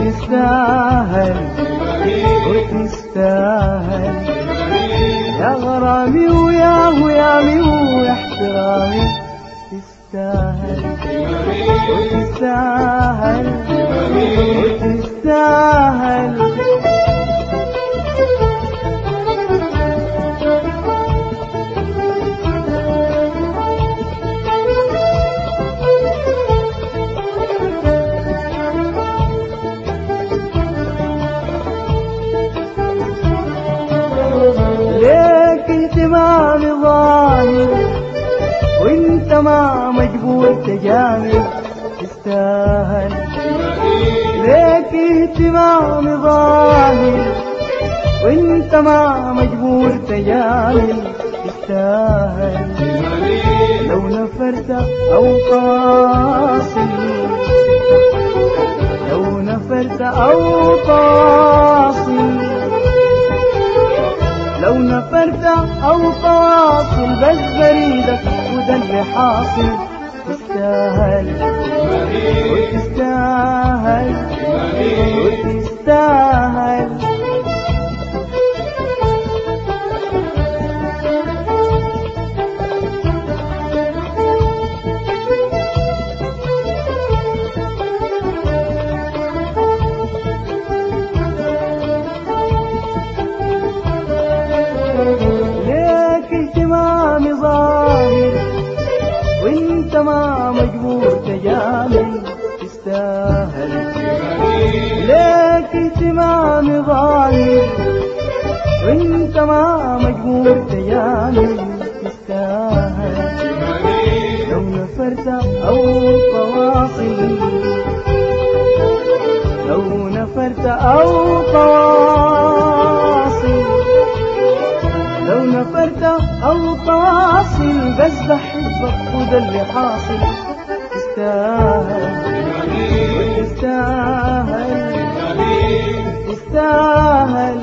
تستاهل وتستاهل. يا غرامي ويا ويامي واحترامي تستاهل. وتستاهل وتستاهل. ما مجبور تجامل تستاهل. ليك اهتمام ظاهر وانت ما مجبور تجامل تستاهل. لو نفرت أو قاصر لو نفرت أو قاصر لو نفرت أو تواصل بس بريدك وده اللي حاصل. تستاهل مجبور تجامل تستاهل ليك اهتمام ظاهر وانت ما مجبور تجامل تستاهل لو نفرت أو تواصل لو نفرت أو تواصل لو نفرت أو تواصل بس بحبك وده اللي حاصل تستاهل تستاهل تستاهل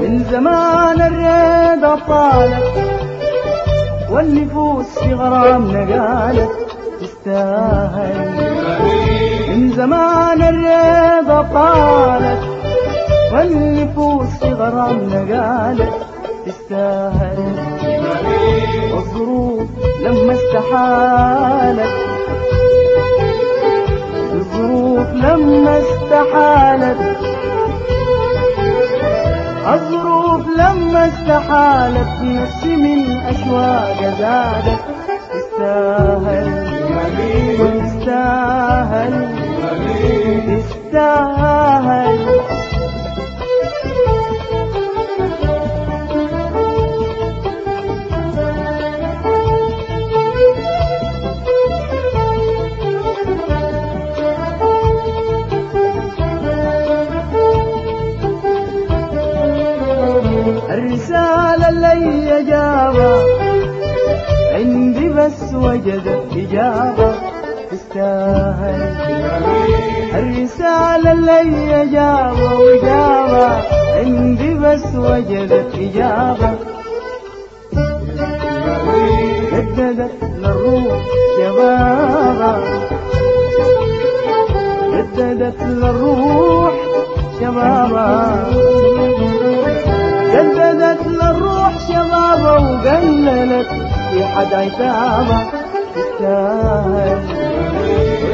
من زمان الرضا طالت والنفوس في غرامنا قالت تستاهل. من زمان الرضا طالت والنفوس في غرامنا قالت تستاهل. والظروف لما استحالت الظروف لما استحالت. استحالت نفسي من أشواق زادت. تستاهل تستاهل تستاهل بس وجدت إجابة تستاهل. الرسالة اللي جابها وجابها عندي بس وجدت إجابة. جددت للروح شبابها جددت للروح شبابها في حد عتابه تستاهل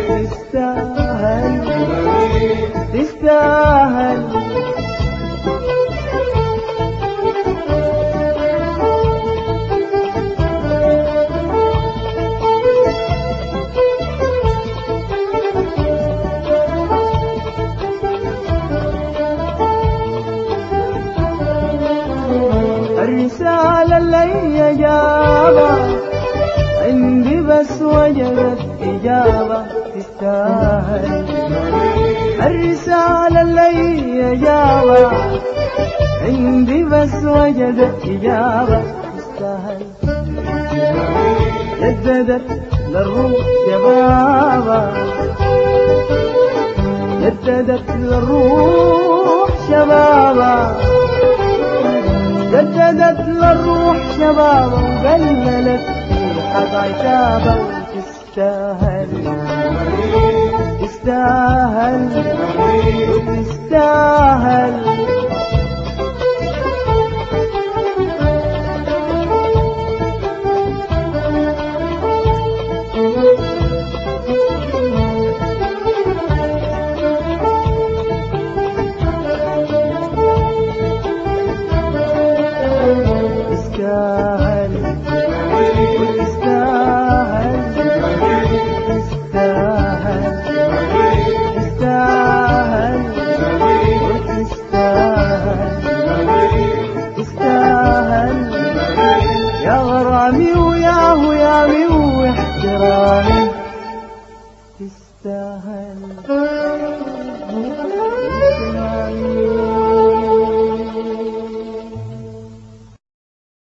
تستاهل تستاهل بس وجدت إجابة تستاهل الرسالة اللي جابها عندي بس وجدت إجابة تستاهل جددت للروح شبابها. جددت للروح شبابا جددت للروح شبابا وقللت حب عتابك تستاهل تستاهل تستاهل the